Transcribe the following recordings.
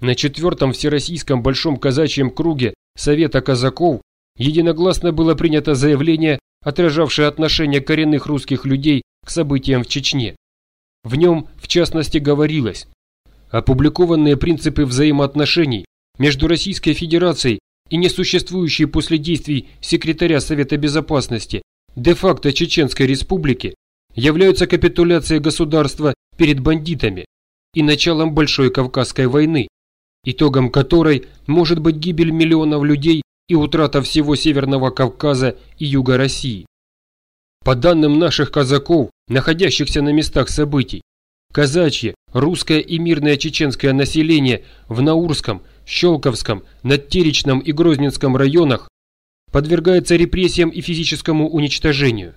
На четвертом Всероссийском Большом Казачьем Круге Совета Казаков единогласно было принято заявление, отражавшее отношение коренных русских людей к событиям в Чечне. В нем, в частности, говорилось опубликованные принципы взаимоотношений между Российской Федерацией и несуществующей после действий секретаря Совета Безопасности де-факто Чеченской Республики являются капитуляцией государства перед бандитами и началом Большой Кавказской войны, итогом которой может быть гибель миллионов людей и утрата всего Северного Кавказа и Юга России. По данным наших казаков, находящихся на местах событий, казачье, русское и мирное чеченское население в Наурском, Щелковском, Надтеречном и Грозненском районах подвергается репрессиям и физическому уничтожению.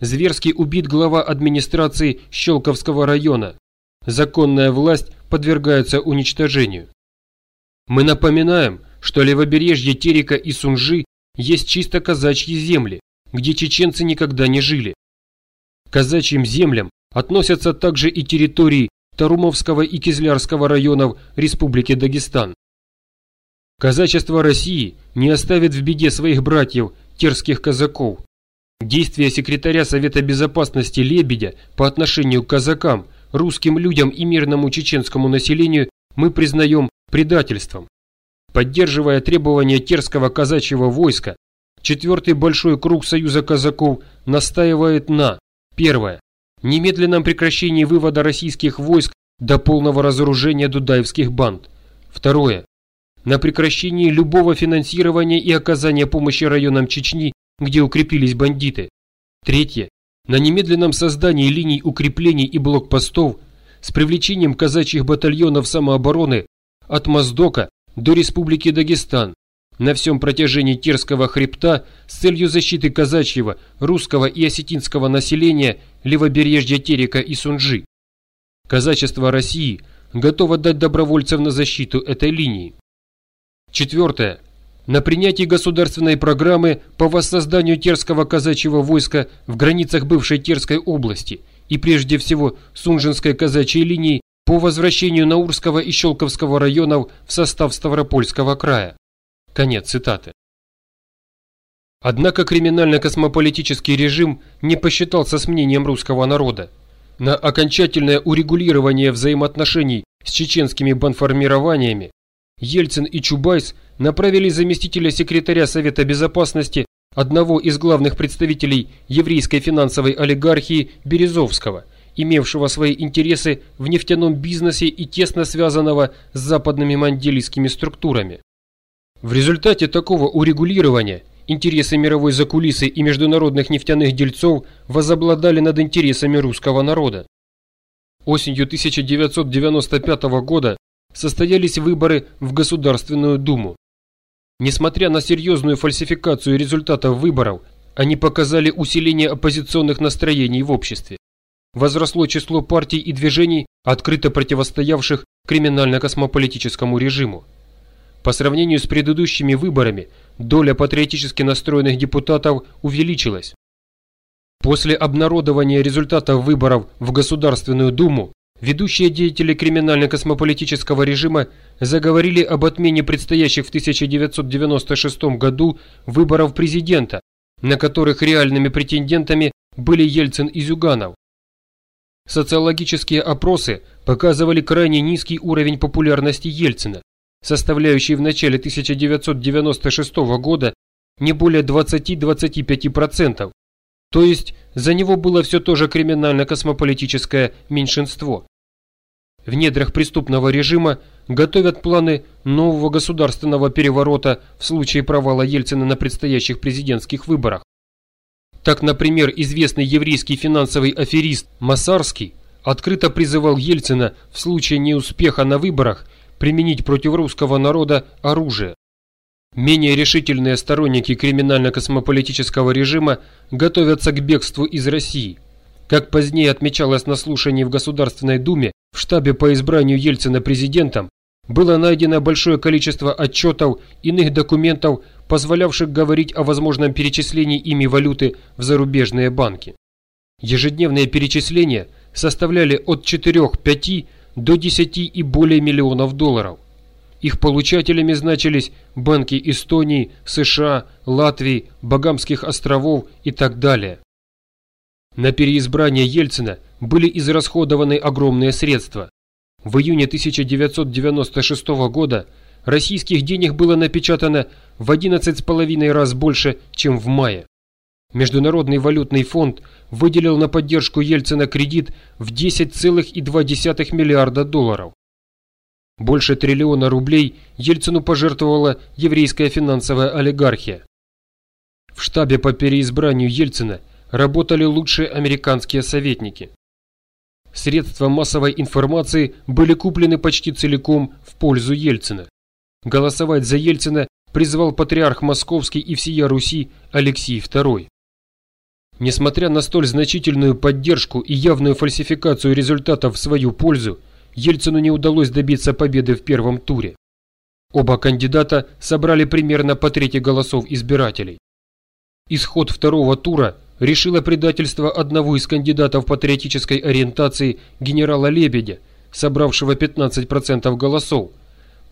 Зверски убит глава администрации Щелковского района. Законная власть подвергается уничтожению. Мы напоминаем, что левобережье Терека и Сунжи есть чисто казачьи земли, где чеченцы никогда не жили. К казачьим землям относятся также и территории Тарумовского и Кизлярского районов Республики Дагестан. Казачество России не оставит в беде своих братьев, терских казаков. Действия секретаря Совета Безопасности Лебедя по отношению к казакам, русским людям и мирному чеченскому населению мы признаем предательством. Поддерживая требования терского казачьего войска, четвертый большой круг Союза казаков настаивает на первое немедленном прекращении вывода российских войск до полного разоружения дудаевских банд. Второе на прекращении любого финансирования и оказания помощи районам Чечни, где укрепились бандиты. Третье. На немедленном создании линий укреплений и блокпостов с привлечением казачьих батальонов самообороны от Моздока до Республики Дагестан на всем протяжении Терского хребта с целью защиты казачьего, русского и осетинского населения левобережья Терека и Сунжи. Казачество России готово дать добровольцев на защиту этой линии. Четвертое. На принятии государственной программы по воссозданию Терского казачьего войска в границах бывшей Терской области и прежде всего Сунжинской казачьей линии по возвращению Наурского и Щелковского районов в состав Ставропольского края. Конец цитаты. Однако криминально-космополитический режим не посчитался с мнением русского народа. На окончательное урегулирование взаимоотношений с чеченскими банформированиями Ельцин и Чубайс направили заместителя секретаря Совета Безопасности, одного из главных представителей еврейской финансовой олигархии Березовского, имевшего свои интересы в нефтяном бизнесе и тесно связанного с западными манделийскими структурами. В результате такого урегулирования интересы мировой закулисы и международных нефтяных дельцов возобладали над интересами русского народа. Осенью 1995 года состоялись выборы в Государственную Думу. Несмотря на серьезную фальсификацию результатов выборов, они показали усиление оппозиционных настроений в обществе. Возросло число партий и движений, открыто противостоявших криминально-космополитическому режиму. По сравнению с предыдущими выборами, доля патриотически настроенных депутатов увеличилась. После обнародования результатов выборов в Государственную Думу Ведущие деятели криминально-космополитического режима заговорили об отмене предстоящих в 1996 году выборов президента, на которых реальными претендентами были Ельцин и Зюганов. Социологические опросы показывали крайне низкий уровень популярности Ельцина, составляющий в начале 1996 года не более 20-25%, то есть за него было все то же криминально-космополитическое меньшинство. В недрах преступного режима готовят планы нового государственного переворота в случае провала Ельцина на предстоящих президентских выборах. Так, например, известный еврейский финансовый аферист Масарский открыто призывал Ельцина в случае неуспеха на выборах применить против русского народа оружие. Менее решительные сторонники криминально-космополитического режима готовятся к бегству из России. Как позднее отмечалось на слушании в Государственной Думе, в штабе по избранию Ельцина президентом было найдено большое количество отчетов, иных документов, позволявших говорить о возможном перечислении ими валюты в зарубежные банки. Ежедневные перечисления составляли от 4-5 до 10 и более миллионов долларов. Их получателями значились банки Эстонии, США, Латвии, Багамских островов и так далее. На переизбрание Ельцина были израсходованы огромные средства. В июне 1996 года российских денег было напечатано в 11,5 раз больше, чем в мае. Международный валютный фонд выделил на поддержку Ельцина кредит в 10,2 миллиарда долларов. Больше триллиона рублей Ельцину пожертвовала еврейская финансовая олигархия. В штабе по переизбранию Ельцина работали лучшие американские советники. Средства массовой информации были куплены почти целиком в пользу Ельцина. Голосовать за Ельцина призвал патриарх Московский и всея Руси Алексей II. Несмотря на столь значительную поддержку и явную фальсификацию результатов в свою пользу, Ельцину не удалось добиться победы в первом туре. Оба кандидата собрали примерно по трети голосов избирателей. Исход второго тура решило предательство одного из кандидатов патриотической ориентации генерала Лебедя, собравшего 15% голосов,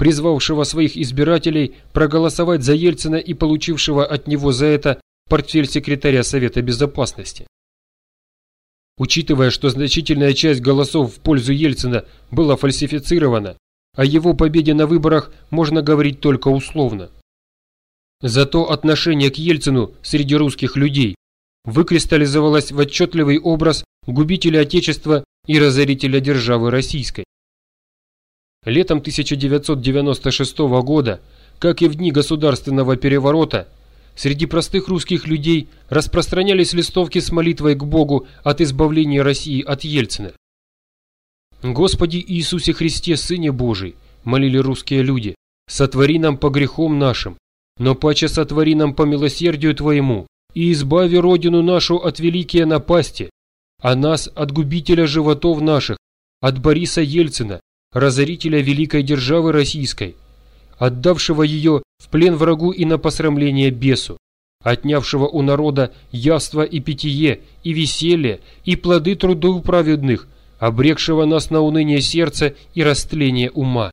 призвавшего своих избирателей проголосовать за Ельцина и получившего от него за это портфель секретаря Совета Безопасности. Учитывая, что значительная часть голосов в пользу Ельцина была фальсифицирована, о его победе на выборах можно говорить только условно. Зато отношение к Ельцину среди русских людей выкристаллизовалось в отчетливый образ губителя Отечества и разорителя державы российской. Летом 1996 года, как и в дни государственного переворота, Среди простых русских людей распространялись листовки с молитвой к Богу от избавления России от Ельцина. «Господи Иисусе Христе, Сыне Божий!» – молили русские люди. «Сотвори нам по грехам нашим, но паче сотвори нам по милосердию Твоему, и избави Родину нашу от великие напасти, а нас от губителя животов наших, от Бориса Ельцина, разорителя великой державы российской, отдавшего ее в плен врагу и на посрамление бесу, отнявшего у народа явство и питье, и веселье, и плоды трудов праведных, обрекшего нас на уныние сердца и растление ума.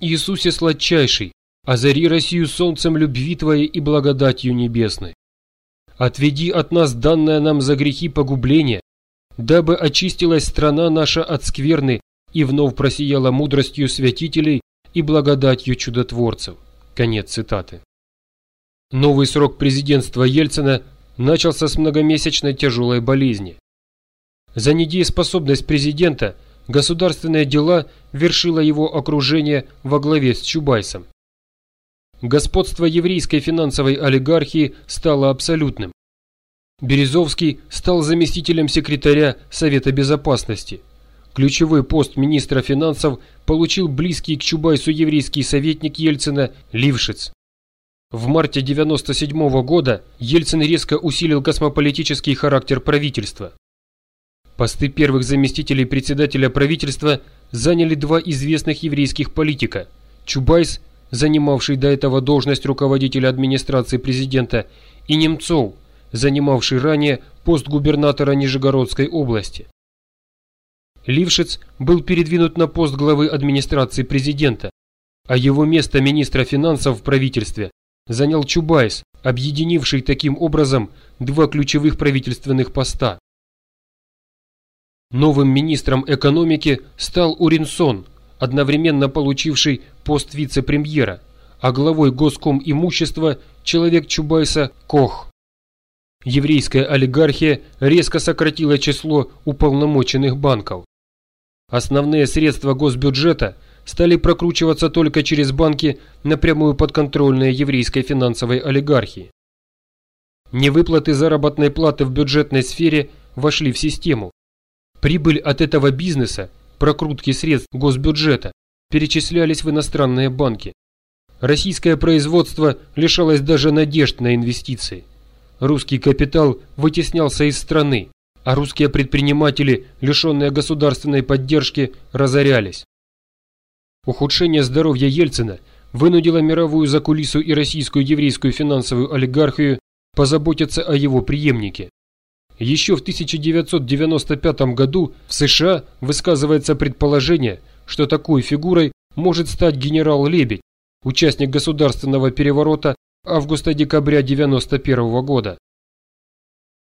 Иисусе сладчайший, озари Россию солнцем любви Твоей и благодатью небесной. Отведи от нас данное нам за грехи погубления, дабы очистилась страна наша от скверны и вновь просияла мудростью святителей и благодатью чудотворцев. Конец цитаты. Новый срок президентства Ельцина начался с многомесячной тяжелой болезни. За недееспособность президента государственные дела вершило его окружение во главе с Чубайсом. Господство еврейской финансовой олигархии стало абсолютным. Березовский стал заместителем секретаря Совета Безопасности – Ключевой пост министра финансов получил близкий к Чубайсу еврейский советник Ельцина Лившиц. В марте 1997 -го года Ельцин резко усилил космополитический характер правительства. Посты первых заместителей председателя правительства заняли два известных еврейских политика – Чубайс, занимавший до этого должность руководителя администрации президента, и Немцов, занимавший ранее пост губернатора Нижегородской области. Лившиц был передвинут на пост главы администрации президента, а его место министра финансов в правительстве занял Чубайс, объединивший таким образом два ключевых правительственных поста. Новым министром экономики стал Уринсон, одновременно получивший пост вице-премьера, а главой госком имущества человек Чубайса Кох. Еврейская олигархия резко сократила число уполномоченных банков. Основные средства госбюджета стали прокручиваться только через банки, напрямую подконтрольные еврейской финансовой олигархии. Невыплаты заработной платы в бюджетной сфере вошли в систему. Прибыль от этого бизнеса, прокрутки средств госбюджета, перечислялись в иностранные банки. Российское производство лишалось даже надежд на инвестиции. Русский капитал вытеснялся из страны, а русские предприниматели, лишенные государственной поддержки, разорялись. Ухудшение здоровья Ельцина вынудило мировую закулису и российскую еврейскую финансовую олигархию позаботиться о его преемнике. Еще в 1995 году в США высказывается предположение, что такой фигурой может стать генерал Лебедь, участник государственного переворота августа-декабря 91 года.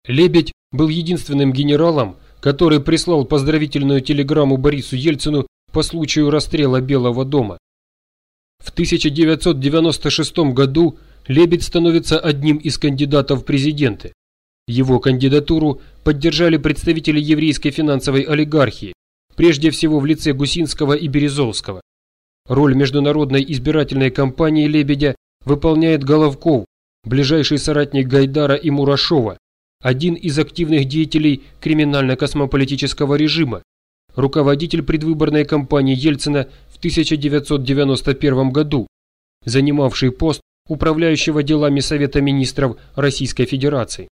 Лебедь был единственным генералом, который прислал поздравительную телеграмму Борису Ельцину по случаю расстрела Белого дома. В 1996 году Лебедь становится одним из кандидатов в президенты. Его кандидатуру поддержали представители еврейской финансовой олигархии, прежде всего в лице Гусинского и Березовского. Роль международной избирательной кампании Лебедя выполняет Головков, ближайший соратник Гайдара и Мурашова, один из активных деятелей криминально-космополитического режима, руководитель предвыборной кампании Ельцина в 1991 году, занимавший пост управляющего делами Совета министров Российской Федерации.